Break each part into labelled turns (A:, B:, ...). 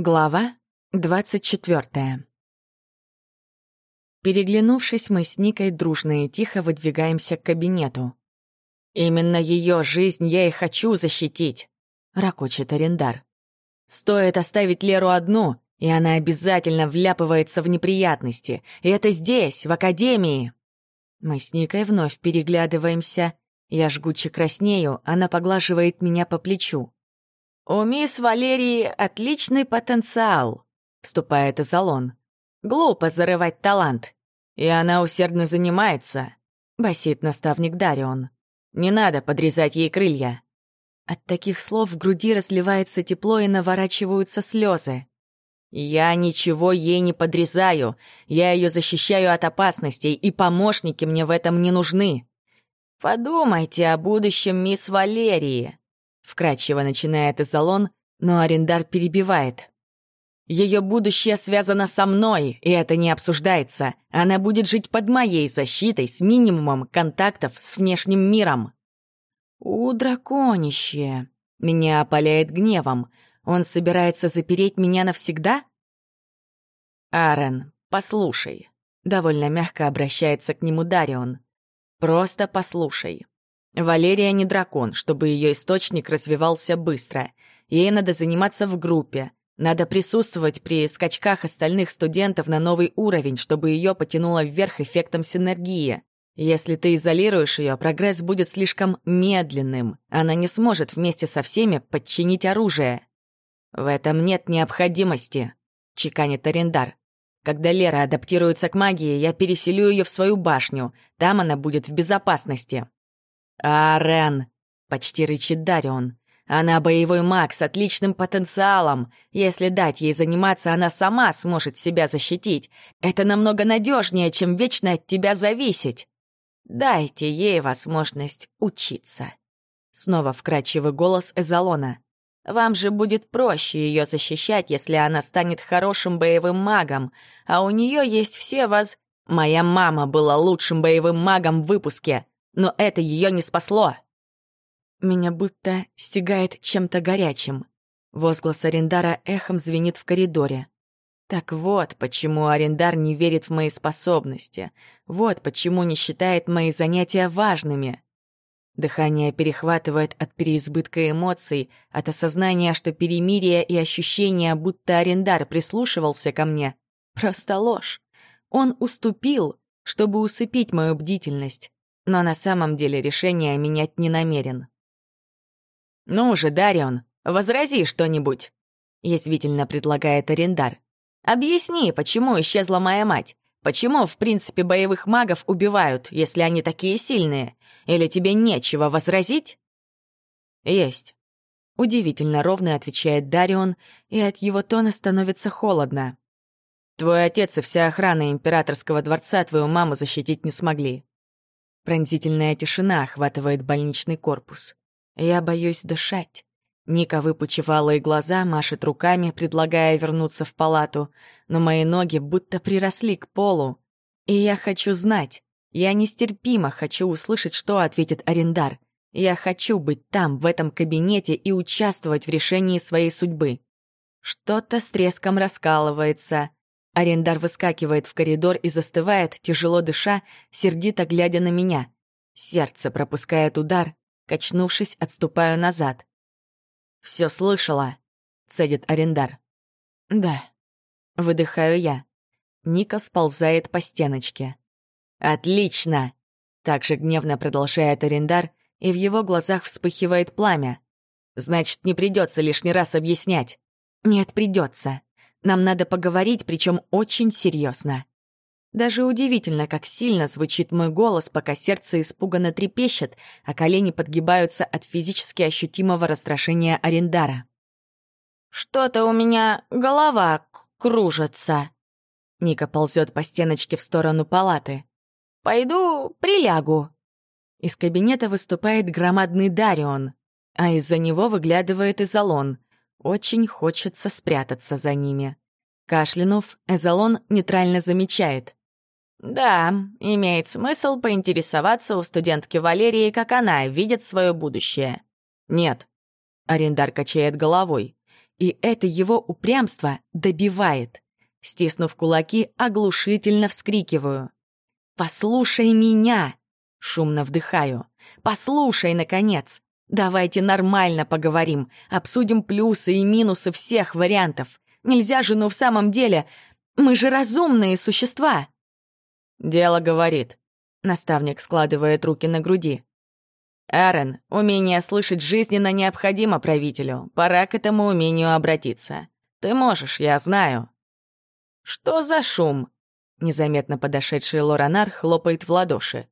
A: Глава 24 Переглянувшись, мы с Никой дружно и тихо выдвигаемся к кабинету. «Именно ее жизнь я и хочу защитить», — ракочет Арендар. «Стоит оставить Леру одну, и она обязательно вляпывается в неприятности. И это здесь, в академии». Мы с Никой вновь переглядываемся. Я жгуче краснею, она поглаживает меня по плечу. «У мисс Валерии отличный потенциал», — вступает Изолон. «Глупо зарывать талант. И она усердно занимается», — басит наставник Дарион. «Не надо подрезать ей крылья». От таких слов в груди разливается тепло и наворачиваются слезы. «Я ничего ей не подрезаю. Я ее защищаю от опасностей, и помощники мне в этом не нужны. Подумайте о будущем мисс Валерии», Вкрадчиво начинает Изолон, но Арендар перебивает. Ее будущее связано со мной, и это не обсуждается. Она будет жить под моей защитой с минимумом контактов с внешним миром. У драконище. Меня опаляет гневом. Он собирается запереть меня навсегда? Арен, послушай. Довольно мягко обращается к нему Дарион. Просто послушай. Валерия не дракон, чтобы ее источник развивался быстро. Ей надо заниматься в группе. Надо присутствовать при скачках остальных студентов на новый уровень, чтобы ее потянуло вверх эффектом синергии. Если ты изолируешь ее, прогресс будет слишком медленным. Она не сможет вместе со всеми подчинить оружие. В этом нет необходимости, чеканит Арендар. Когда Лера адаптируется к магии, я переселю ее в свою башню. Там она будет в безопасности. «Арен!» — почти рычит Дарион. «Она боевой маг с отличным потенциалом. Если дать ей заниматься, она сама сможет себя защитить. Это намного надежнее, чем вечно от тебя зависеть. Дайте ей возможность учиться». Снова вкрадчивый голос Эзолона. «Вам же будет проще ее защищать, если она станет хорошим боевым магом, а у нее есть все воз...» «Моя мама была лучшим боевым магом в выпуске но это ее не спасло. Меня будто стегает чем-то горячим. Возглас Арендара эхом звенит в коридоре. Так вот, почему Арендар не верит в мои способности. Вот почему не считает мои занятия важными. Дыхание перехватывает от переизбытка эмоций, от осознания, что перемирие и ощущение, будто Арендар прислушивался ко мне. Просто ложь. Он уступил, чтобы усыпить мою бдительность но на самом деле решение менять не намерен. «Ну же, Дарион, возрази что-нибудь», — язвительно предлагает Арендар. «Объясни, почему исчезла моя мать? Почему, в принципе, боевых магов убивают, если они такие сильные? Или тебе нечего возразить?» «Есть». Удивительно ровно отвечает Дарион, и от его тона становится холодно. «Твой отец и вся охрана императорского дворца твою маму защитить не смогли. Пронзительная тишина охватывает больничный корпус. Я боюсь дышать. Ника, выпучив алые глаза, машет руками, предлагая вернуться в палату, но мои ноги будто приросли к полу. И я хочу знать, я нестерпимо хочу услышать, что ответит Арендар. Я хочу быть там, в этом кабинете, и участвовать в решении своей судьбы. Что-то с треском раскалывается. Арендар выскакивает в коридор и застывает, тяжело дыша, сердито глядя на меня. Сердце пропускает удар, качнувшись, отступаю назад. «Все слышала», — цедит Арендар. «Да», — выдыхаю я. Ника сползает по стеночке. «Отлично!» — также гневно продолжает Арендар, и в его глазах вспыхивает пламя. «Значит, не придется лишний раз объяснять». «Нет, придется. Нам надо поговорить, причем очень серьезно. Даже удивительно, как сильно звучит мой голос, пока сердце испуганно трепещет, а колени подгибаются от физически ощутимого расстрашения Арендара. «Что-то у меня голова кружится». Ника ползет по стеночке в сторону палаты. «Пойду прилягу». Из кабинета выступает громадный Дарион, а из-за него выглядывает Изолон — очень хочется спрятаться за ними. Кашлянув, Эзолон нейтрально замечает. «Да, имеет смысл поинтересоваться у студентки Валерии, как она видит свое будущее». «Нет». Арендар качает головой. и это его упрямство добивает. Стиснув кулаки, оглушительно вскрикиваю. «Послушай меня!» — шумно вдыхаю. «Послушай, наконец! Давайте нормально поговорим, обсудим плюсы и минусы всех вариантов. Нельзя же, ну в самом деле, мы же разумные существа!» «Дело говорит», — наставник складывает руки на груди. «Аарон, умение слышать жизненно необходимо правителю. Пора к этому умению обратиться. Ты можешь, я знаю». «Что за шум?» Незаметно подошедший Лоранар хлопает в ладоши.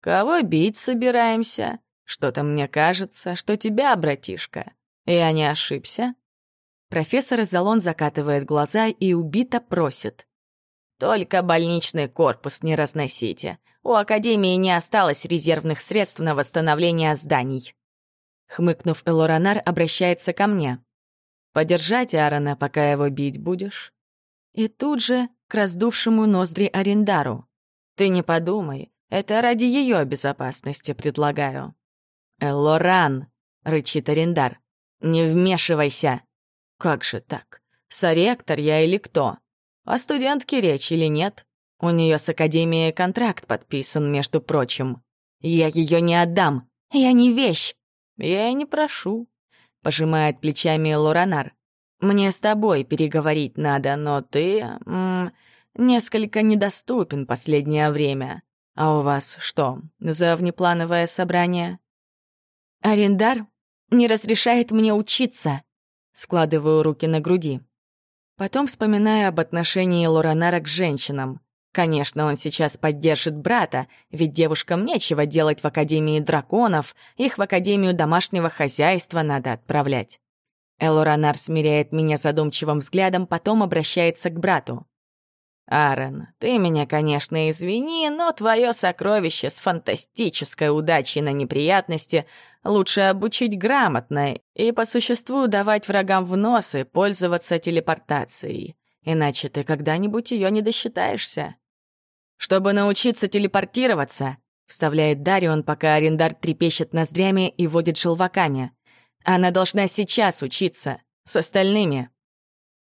A: «Кого бить собираемся? Что-то мне кажется, что тебя, братишка. Я не ошибся?» Профессор Залон закатывает глаза и убито просит. «Только больничный корпус не разносите. У Академии не осталось резервных средств на восстановление зданий». Хмыкнув, Элоранар обращается ко мне. «Подержать Аарона, пока его бить будешь?» И тут же к раздувшему ноздри Арендару. «Ты не подумай, это ради ее безопасности предлагаю». «Элоран!» — рычит Арендар. «Не вмешивайся!» «Как же так? Соректор я или кто? О студентке речь или нет? У нее с Академией контракт подписан, между прочим. Я ее не отдам. Я не вещь. Я и не прошу», — пожимает плечами Лоранар. Мне с тобой переговорить надо, но ты... М, несколько недоступен последнее время. А у вас что, за внеплановое собрание? Арендар не разрешает мне учиться. Складываю руки на груди. Потом вспоминаю об отношении Лоранара к женщинам. Конечно, он сейчас поддержит брата, ведь девушкам нечего делать в Академии драконов, их в Академию домашнего хозяйства надо отправлять. Элоранар смиряет меня задумчивым взглядом, потом обращается к брату. «Аарон, ты меня, конечно, извини, но твое сокровище с фантастической удачей на неприятности лучше обучить грамотно и по существу давать врагам в нос и пользоваться телепортацией, иначе ты когда-нибудь ее не досчитаешься». «Чтобы научиться телепортироваться», — вставляет Дарион, пока арендар трепещет ноздрями и водит желваками — она должна сейчас учиться, с остальными.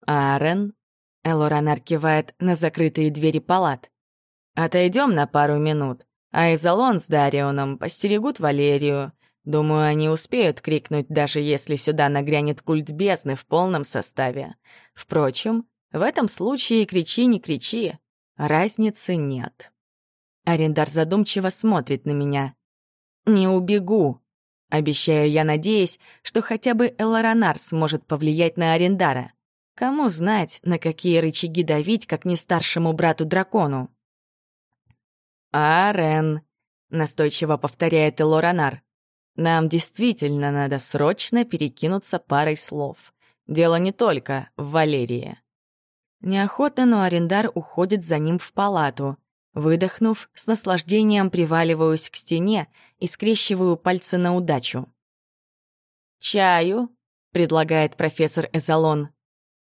A: Аарон? Элоранар кивает на закрытые двери палат. Отойдем на пару минут, а Изолон с Дарионом постерегут Валерию. Думаю, они успеют крикнуть, даже если сюда нагрянет культ бездны в полном составе. Впрочем, в этом случае кричи, не кричи. Разницы нет. Арендар задумчиво смотрит на меня. «Не убегу», Обещаю я, надеясь, что хотя бы Элоранар сможет повлиять на Арендара. Кому знать, на какие рычаги давить, как не старшему брату-дракону? «Арен», — настойчиво повторяет Элоранар, «нам действительно надо срочно перекинуться парой слов. Дело не только в Валерии». Неохотно, но Арендар уходит за ним в палату — Выдохнув, с наслаждением приваливаюсь к стене и скрещиваю пальцы на удачу. «Чаю?» — предлагает профессор Эзолон.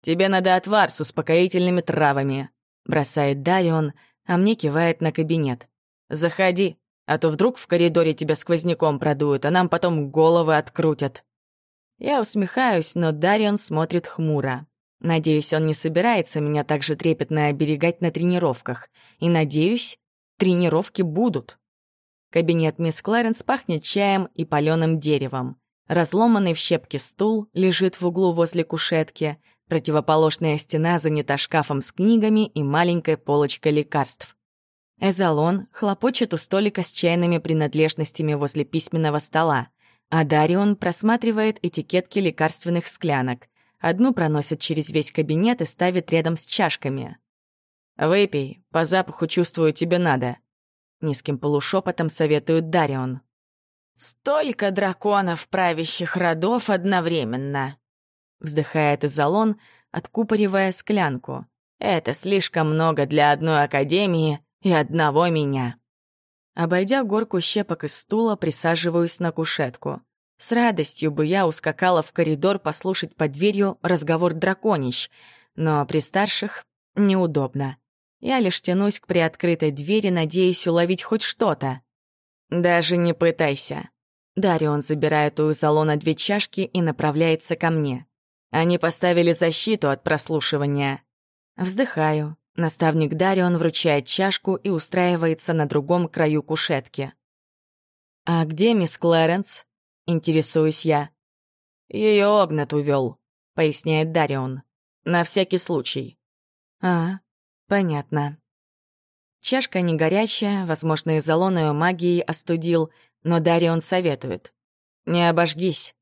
A: «Тебе надо отвар с успокоительными травами», — бросает Дарион, а мне кивает на кабинет. «Заходи, а то вдруг в коридоре тебя сквозняком продуют, а нам потом головы открутят». Я усмехаюсь, но Дарион смотрит хмуро. Надеюсь, он не собирается меня так же трепетно оберегать на тренировках. И надеюсь, тренировки будут. Кабинет мисс Кларенс пахнет чаем и паленым деревом. Разломанный в щепки стул лежит в углу возле кушетки. Противоположная стена занята шкафом с книгами и маленькой полочкой лекарств. Эзолон хлопочет у столика с чайными принадлежностями возле письменного стола, а Дарион просматривает этикетки лекарственных склянок — Одну проносит через весь кабинет и ставит рядом с чашками. «Выпей, по запаху чувствую, тебе надо», — низким полушепотом советует Дарион. «Столько драконов правящих родов одновременно!» Вздыхает Изолон, откупоривая склянку. «Это слишком много для одной академии и одного меня». Обойдя горку щепок из стула, присаживаюсь на кушетку — с радостью бы я ускакала в коридор послушать под дверью разговор драконищ, но при старших неудобно. Я лишь тянусь к приоткрытой двери, надеясь уловить хоть что-то. «Даже не пытайся». Дарион забирает у салона две чашки и направляется ко мне. Они поставили защиту от прослушивания. Вздыхаю. Наставник Дарион вручает чашку и устраивается на другом краю кушетки. «А где мисс Клэренс?» — интересуюсь я. Ее Огнат увел, поясняет Дарион. «На всякий случай». «А, понятно». Чашка не горячая, возможно, изолон ее магией остудил, но Дарион советует. «Не обожгись».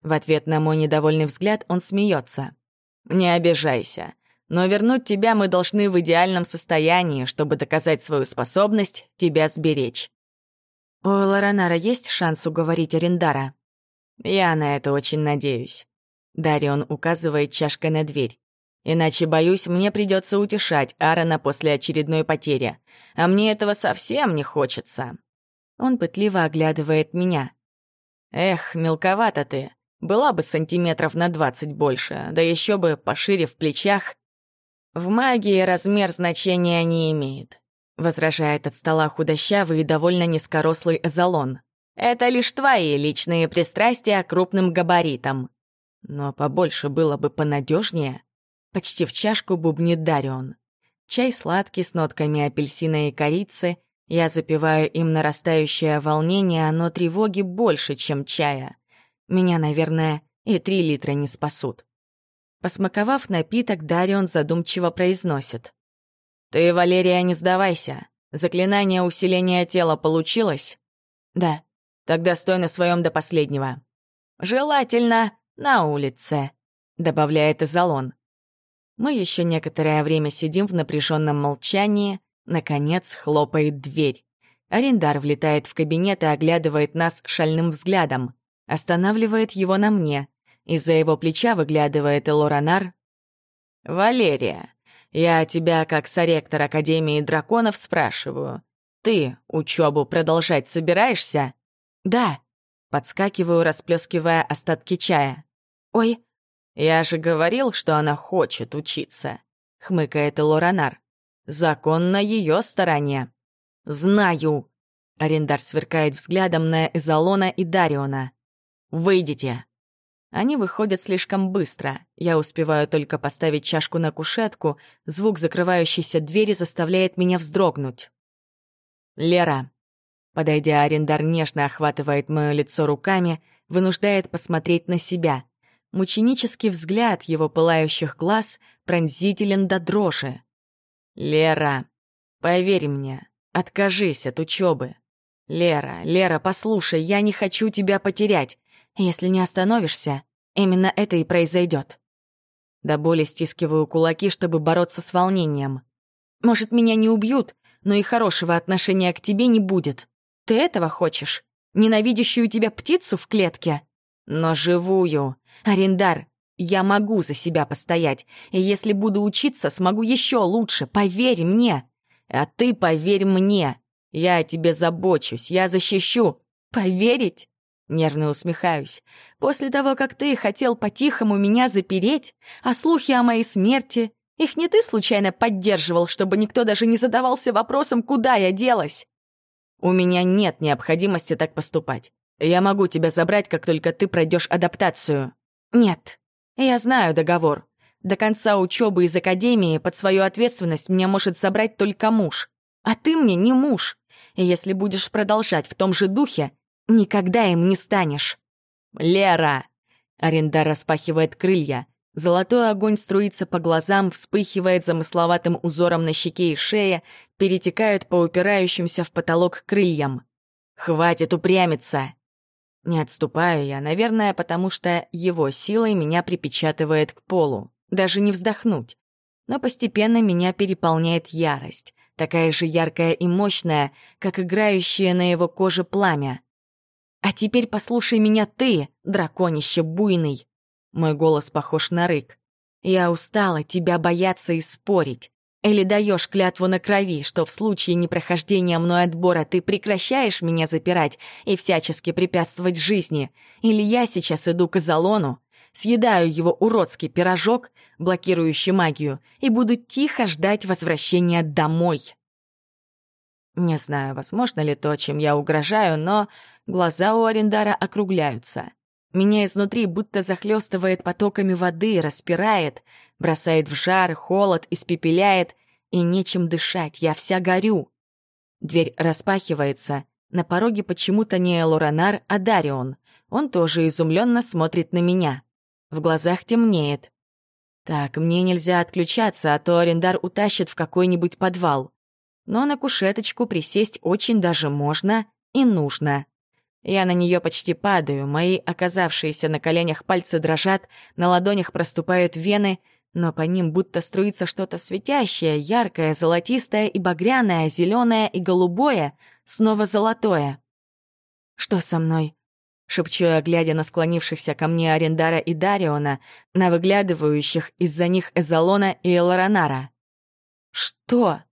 A: В ответ на мой недовольный взгляд он смеется. «Не обижайся. Но вернуть тебя мы должны в идеальном состоянии, чтобы доказать свою способность тебя сберечь. У Лоранара есть шанс уговорить Арендара? Я на это очень надеюсь. Дарион указывает чашкой на дверь. Иначе, боюсь, мне придется утешать Аарона после очередной потери. А мне этого совсем не хочется. Он пытливо оглядывает меня. Эх, мелковато ты. Была бы сантиметров на двадцать больше, да еще бы пошире в плечах. «В магии размер значения не имеет», — возражает от стола худощавый и довольно низкорослый эзолон. «Это лишь твои личные пристрастия крупным габаритам». Но побольше было бы понадежнее. Почти в чашку бубнит Дарион. Чай сладкий с нотками апельсина и корицы. Я запиваю им нарастающее волнение, но тревоги больше, чем чая. Меня, наверное, и три литра не спасут. Посмаковав напиток, Дарион задумчиво произносит. «Ты, Валерия, не сдавайся. Заклинание усиления тела получилось?» «Да». «Тогда стой на своем до последнего». «Желательно на улице», — добавляет Изолон. Мы еще некоторое время сидим в напряженном молчании. Наконец хлопает дверь. Арендар влетает в кабинет и оглядывает нас шальным взглядом. Останавливает его на мне. Из-за его плеча выглядывает Элоранар. «Валерия, я тебя, как соректор Академии драконов, спрашиваю. Ты учебу продолжать собираешься?» «Да», — подскакиваю, расплескивая остатки чая. «Ой, я же говорил, что она хочет учиться», — хмыкает Элоранар. «Закон на ее стороне». «Знаю», — Арендар сверкает взглядом на Эзолона и Дариона. «Выйдите». Они выходят слишком быстро. Я успеваю только поставить чашку на кушетку. Звук закрывающейся двери заставляет меня вздрогнуть. «Лера». Подойдя, арендар нежно охватывает мое лицо руками, вынуждает посмотреть на себя. Мученический взгляд его пылающих глаз пронзителен до дрожи. «Лера, поверь мне, откажись от учебы. Лера, Лера, послушай, я не хочу тебя потерять. Если не остановишься, именно это и произойдет. До боли стискиваю кулаки, чтобы бороться с волнением. Может, меня не убьют, но и хорошего отношения к тебе не будет. Ты этого хочешь? Ненавидящую тебя птицу в клетке? Но живую. Арендар, я могу за себя постоять, и если буду учиться, смогу еще лучше, поверь мне. А ты поверь мне. Я о тебе забочусь, я защищу. Поверить? Нервно усмехаюсь. «После того, как ты хотел по-тихому меня запереть, а слухи о моей смерти, их не ты случайно поддерживал, чтобы никто даже не задавался вопросом, куда я делась?» «У меня нет необходимости так поступать. Я могу тебя забрать, как только ты пройдешь адаптацию». «Нет, я знаю договор. До конца учебы из академии под свою ответственность меня может забрать только муж. А ты мне не муж. И если будешь продолжать в том же духе, Никогда им не станешь. Лера! Арендар распахивает крылья. Золотой огонь струится по глазам, вспыхивает замысловатым узором на щеке и шее, перетекает по упирающимся в потолок крыльям. «Хватит упрямиться!» Не отступаю я, наверное, потому что его силой меня припечатывает к полу. Даже не вздохнуть. Но постепенно меня переполняет ярость, такая же яркая и мощная, как играющее на его коже пламя. «А теперь послушай меня ты, драконище буйный!» Мой голос похож на рык. «Я устала тебя бояться и спорить. Или даешь клятву на крови, что в случае непрохождения мной отбора ты прекращаешь меня запирать и всячески препятствовать жизни, или я сейчас иду к Изолону, съедаю его уродский пирожок, блокирующий магию, и буду тихо ждать возвращения домой». Не знаю, возможно ли то, чем я угрожаю, но глаза у Арендара округляются. Меня изнутри будто захлестывает потоками воды, распирает, бросает в жар, холод, испепеляет, и нечем дышать, я вся горю. Дверь распахивается. На пороге почему-то не Элоранар, а Дарион. Он тоже изумленно смотрит на меня. В глазах темнеет. Так, мне нельзя отключаться, а то арендар утащит в какой-нибудь подвал. Но на кушеточку присесть очень даже можно и нужно. Я на нее почти падаю, мои оказавшиеся на коленях пальцы дрожат, на ладонях проступают вены, но по ним будто струится что-то светящее, яркое, золотистое и багряное, зеленое и голубое, снова золотое. «Что со мной?» — шепчу я, глядя на склонившихся ко мне Арендара и Дариона, на выглядывающих из-за них Эзолона и Элоранара. «Что?»